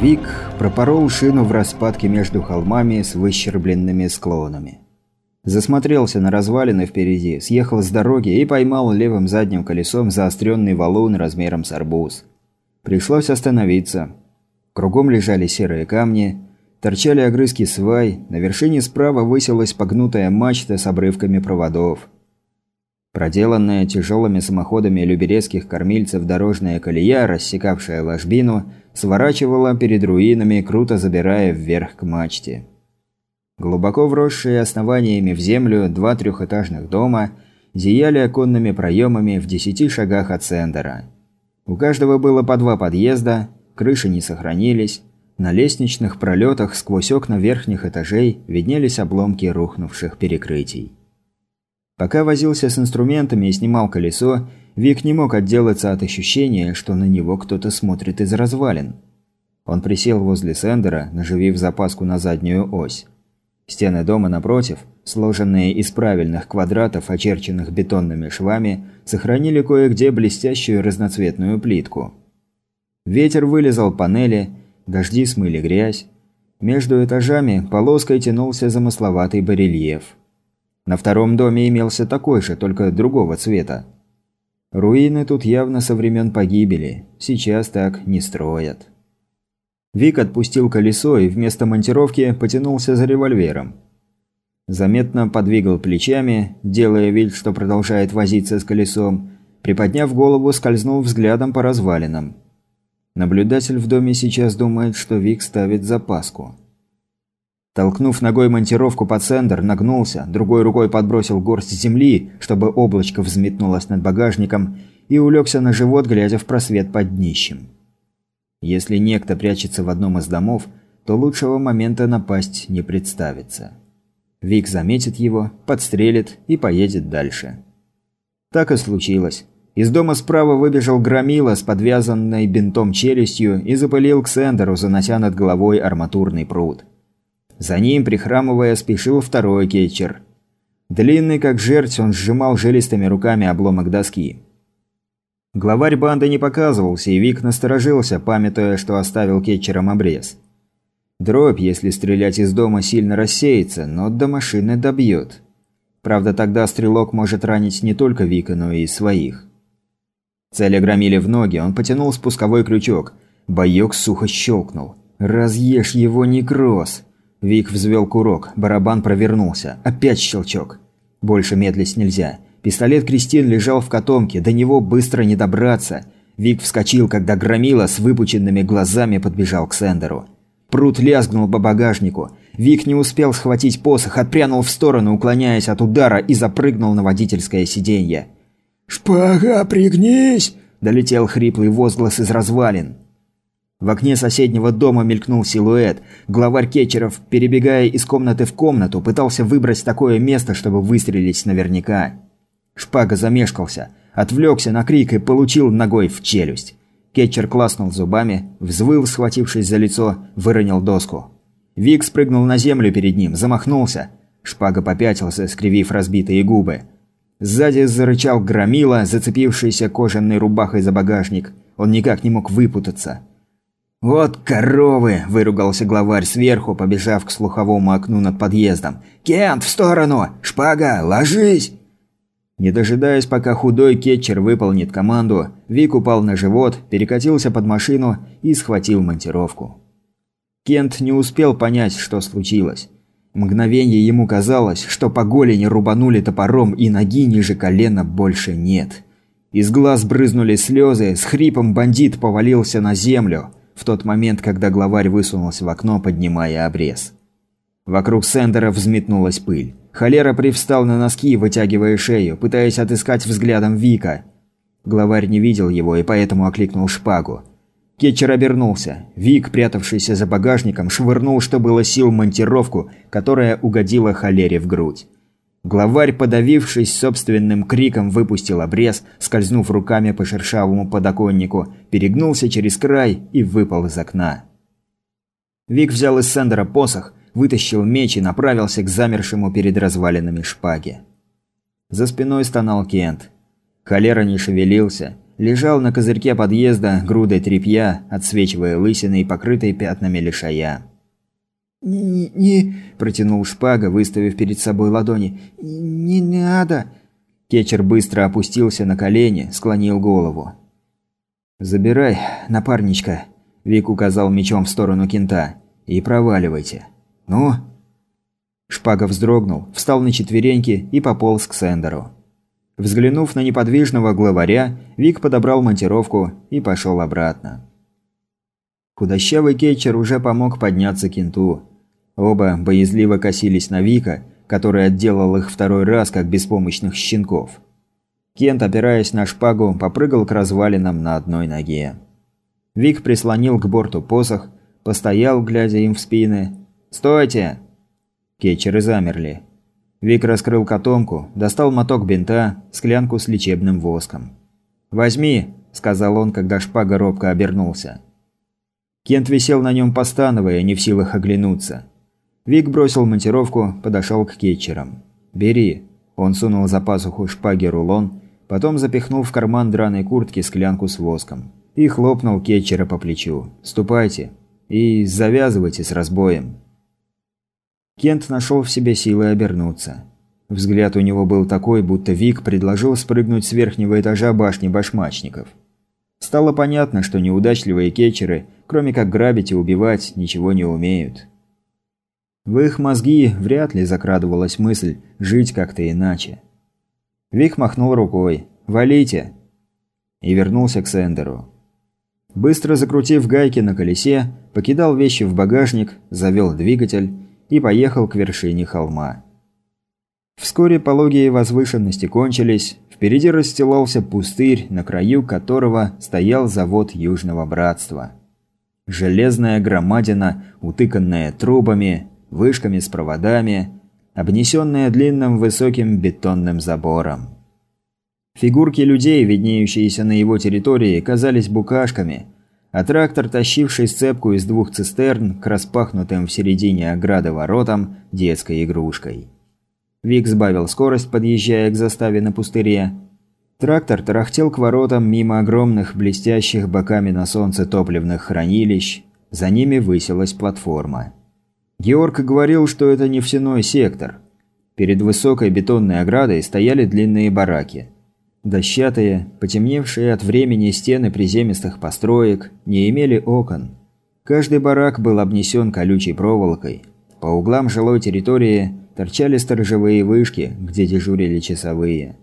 Вик пропорол шину в распадке между холмами с выщербленными склонами. Засмотрелся на развалины впереди, съехал с дороги и поймал левым задним колесом заостренный валун размером с арбуз. Пришлось остановиться. Кругом лежали серые камни, торчали огрызки свай, на вершине справа высилась погнутая мачта с обрывками проводов. Проделанная тяжелыми самоходами люберецких кормильцев дорожная колея, рассекавшая ложбину, сворачивала перед руинами, круто забирая вверх к мачте. Глубоко вросшие основаниями в землю два трехэтажных дома зияли оконными проемами в десяти шагах от Сендера. У каждого было по два подъезда, крыши не сохранились, на лестничных пролетах сквозь окна верхних этажей виднелись обломки рухнувших перекрытий. Пока возился с инструментами и снимал колесо, Вик не мог отделаться от ощущения, что на него кто-то смотрит из развалин. Он присел возле Сендера, наживив запаску на заднюю ось. Стены дома напротив, сложенные из правильных квадратов, очерченных бетонными швами, сохранили кое-где блестящую разноцветную плитку. Ветер вылезал панели, дожди смыли грязь. Между этажами полоской тянулся замысловатый барельеф. На втором доме имелся такой же, только другого цвета. Руины тут явно со времен погибели. Сейчас так не строят. Вик отпустил колесо и вместо монтировки потянулся за револьвером. Заметно подвигал плечами, делая вид, что продолжает возиться с колесом, приподняв голову, скользнул взглядом по развалинам. Наблюдатель в доме сейчас думает, что Вик ставит запаску. Толкнув ногой монтировку под центр, нагнулся, другой рукой подбросил горсть земли, чтобы облачко взметнулось над багажником, и улегся на живот, глядя в просвет под днищем. Если некто прячется в одном из домов, то лучшего момента напасть не представится. Вик заметит его, подстрелит и поедет дальше. Так и случилось. Из дома справа выбежал Громила с подвязанной бинтом челюстью и запылил к Сендеру, занося над головой арматурный пруд. За ним, прихрамывая, спешил второй кетчер. Длинный как жерть, он сжимал жилистыми руками обломок доски. Главарь банды не показывался, и Вик насторожился, памятуя, что оставил кетчером обрез. Дробь, если стрелять из дома, сильно рассеется, но до машины добьет. Правда, тогда стрелок может ранить не только Вика, но и своих. Цель огромили в ноги, он потянул спусковой крючок. Боек сухо щелкнул. «Разъешь его, некроз!» Вик взвел курок, барабан провернулся. Опять щелчок. Больше медлить нельзя. Пистолет Кристин лежал в котомке, до него быстро не добраться. Вик вскочил, когда громила с выпученными глазами подбежал к Сендеру. Прут лязгнул по багажнику. Вик не успел схватить посох, отпрянул в сторону, уклоняясь от удара, и запрыгнул на водительское сиденье. «Шпага, пригнись!» – долетел хриплый возглас из развалин. В окне соседнего дома мелькнул силуэт. Главарь кетчеров, перебегая из комнаты в комнату, пытался выбрать такое место, чтобы выстрелить наверняка. Шпага замешкался, отвлекся на крик и получил ногой в челюсть. Кетчер класнул зубами, взвыл, схватившись за лицо, выронил доску. Вик спрыгнул на землю перед ним, замахнулся. Шпага попятился, скривив разбитые губы. Сзади зарычал громила, зацепившийся кожаной рубахой за багажник. Он никак не мог выпутаться. «Вот коровы!» – выругался главарь сверху, побежав к слуховому окну над подъездом. «Кент, в сторону! Шпага, ложись!» Не дожидаясь, пока худой кетчер выполнит команду, Вик упал на живот, перекатился под машину и схватил монтировку. Кент не успел понять, что случилось. Мгновение ему казалось, что по голени рубанули топором и ноги ниже колена больше нет. Из глаз брызнули слезы, с хрипом бандит повалился на землю – в тот момент, когда главарь высунулся в окно, поднимая обрез. Вокруг Сендера взметнулась пыль. Холера привстал на носки, вытягивая шею, пытаясь отыскать взглядом Вика. Главарь не видел его и поэтому окликнул шпагу. Кетчер обернулся. Вик, прятавшийся за багажником, швырнул, что было сил, монтировку, которая угодила Холере в грудь. Главарь, подавившись собственным криком, выпустил обрез, скользнув руками по шершавому подоконнику, перегнулся через край и выпал из окна. Вик взял из Сендера посох, вытащил меч и направился к замершему перед развалинами шпаге. За спиной стонал Кент. Холера не шевелился. лежал на козырьке подъезда грудой тряпья, отсвечивая лысиной, покрытой пятнами лишая. «Не...», не протянул шпага, выставив перед собой ладони. «Не надо!» Кетчер быстро опустился на колени, склонил голову. «Забирай, напарничка», – Вик указал мечом в сторону кента. «И проваливайте». «Ну?» Шпага вздрогнул, встал на четвереньки и пополз к Сендеру. Взглянув на неподвижного главаря, Вик подобрал монтировку и пошел обратно. Худощавый кетчер уже помог подняться кенту. Оба боязливо косились на Вика, который отделал их второй раз, как беспомощных щенков. Кент, опираясь на шпагу, попрыгал к развалинам на одной ноге. Вик прислонил к борту посох, постоял, глядя им в спины. «Стойте!» Кетчеры замерли. Вик раскрыл котомку, достал моток бинта, склянку с лечебным воском. «Возьми!» – сказал он, когда шпага робко обернулся. Кент висел на нем постановая, не в силах оглянуться. Вик бросил монтировку, подошел к кетчерам. «Бери». Он сунул за пазуху шпаги рулон, потом запихнул в карман драной куртки склянку с воском. И хлопнул кетчера по плечу. «Ступайте. И завязывайте с разбоем». Кент нашел в себе силы обернуться. Взгляд у него был такой, будто Вик предложил спрыгнуть с верхнего этажа башни башмачников. Стало понятно, что неудачливые кетчеры, кроме как грабить и убивать, ничего не умеют. В их мозги вряд ли закрадывалась мысль жить как-то иначе. Вик махнул рукой «Валите!» и вернулся к Сендеру. Быстро закрутив гайки на колесе, покидал вещи в багажник, завел двигатель и поехал к вершине холма. Вскоре пологие возвышенности кончились, впереди расстилался пустырь, на краю которого стоял завод Южного Братства. Железная громадина, утыканная трубами, вышками с проводами, обнесенная длинным высоким бетонным забором. Фигурки людей, виднеющиеся на его территории, казались букашками – а трактор, тащивший сцепку из двух цистерн к распахнутым в середине ограды воротам, детской игрушкой. Вик сбавил скорость, подъезжая к заставе на пустыре. Трактор тарахтел к воротам мимо огромных, блестящих боками на солнце топливных хранилищ. За ними высилась платформа. Георг говорил, что это нефтяной сектор. Перед высокой бетонной оградой стояли длинные бараки – Дощатые, потемневшие от времени стены приземистых построек не имели окон. Каждый барак был обнесен колючей проволокой. По углам жилой территории торчали сторожевые вышки, где дежурили часовые.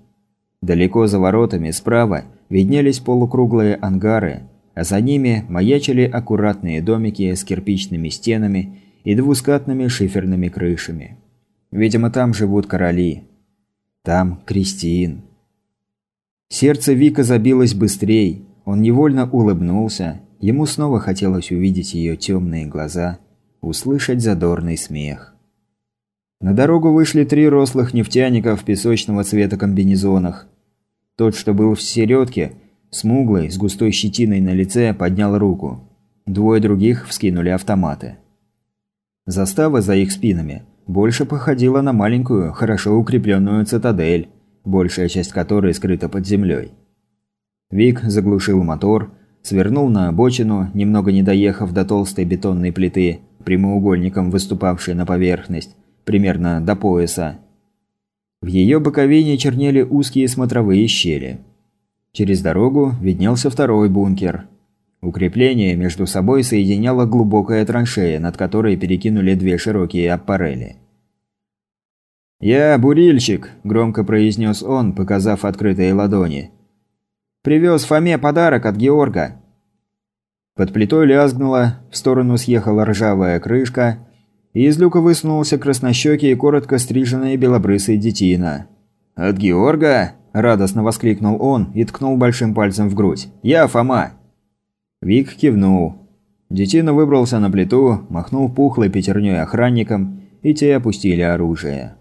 Далеко за воротами справа виднелись полукруглые ангары, а за ними маячили аккуратные домики с кирпичными стенами и двускатными шиферными крышами. Видимо, там живут короли. Там Кристин. Сердце Вика забилось быстрее. Он невольно улыбнулся. Ему снова хотелось увидеть ее темные глаза, услышать задорный смех. На дорогу вышли три рослых нефтяника в песочного цвета комбинезонах. Тот, что был в середке, смуглый, с густой щетиной на лице, поднял руку. Двое других вскинули автоматы. Застава за их спинами больше походила на маленькую, хорошо укрепленную цитадель, большая часть которой скрыта под землей. Вик заглушил мотор, свернул на обочину, немного не доехав до толстой бетонной плиты, прямоугольником выступавшей на поверхность, примерно до пояса. В ее боковине чернели узкие смотровые щели. Через дорогу виднелся второй бункер. Укрепление между собой соединяло глубокая траншея, над которой перекинули две широкие аппарели. «Я бурильщик», – громко произнес он, показав открытые ладони. «Привез Фоме подарок от Георга». Под плитой лязгнула, в сторону съехала ржавая крышка, и из люка высунулся краснощекий и коротко стриженный белобрысый детина. «От Георга?» – радостно воскликнул он и ткнул большим пальцем в грудь. «Я Фома!» Вик кивнул. Детина выбрался на плиту, махнул пухлой пятерней охранникам, и те опустили оружие.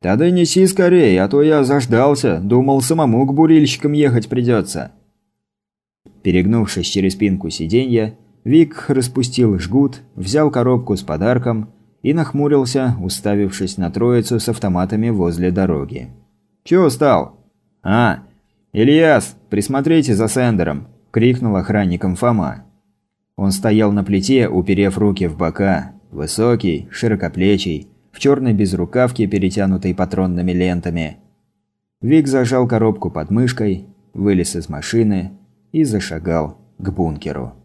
«Тогда неси скорее, а то я заждался, думал, самому к бурильщикам ехать придется». Перегнувшись через спинку сиденья, Вик распустил жгут, взял коробку с подарком и нахмурился, уставившись на троицу с автоматами возле дороги. «Чего стал?» «А, Ильяс, присмотрите за Сендером!» – крикнул охранникам Фома. Он стоял на плите, уперев руки в бока, высокий, широкоплечий, в черной безрукавке, перетянутой патронными лентами. Вик зажал коробку под мышкой, вылез из машины и зашагал к бункеру.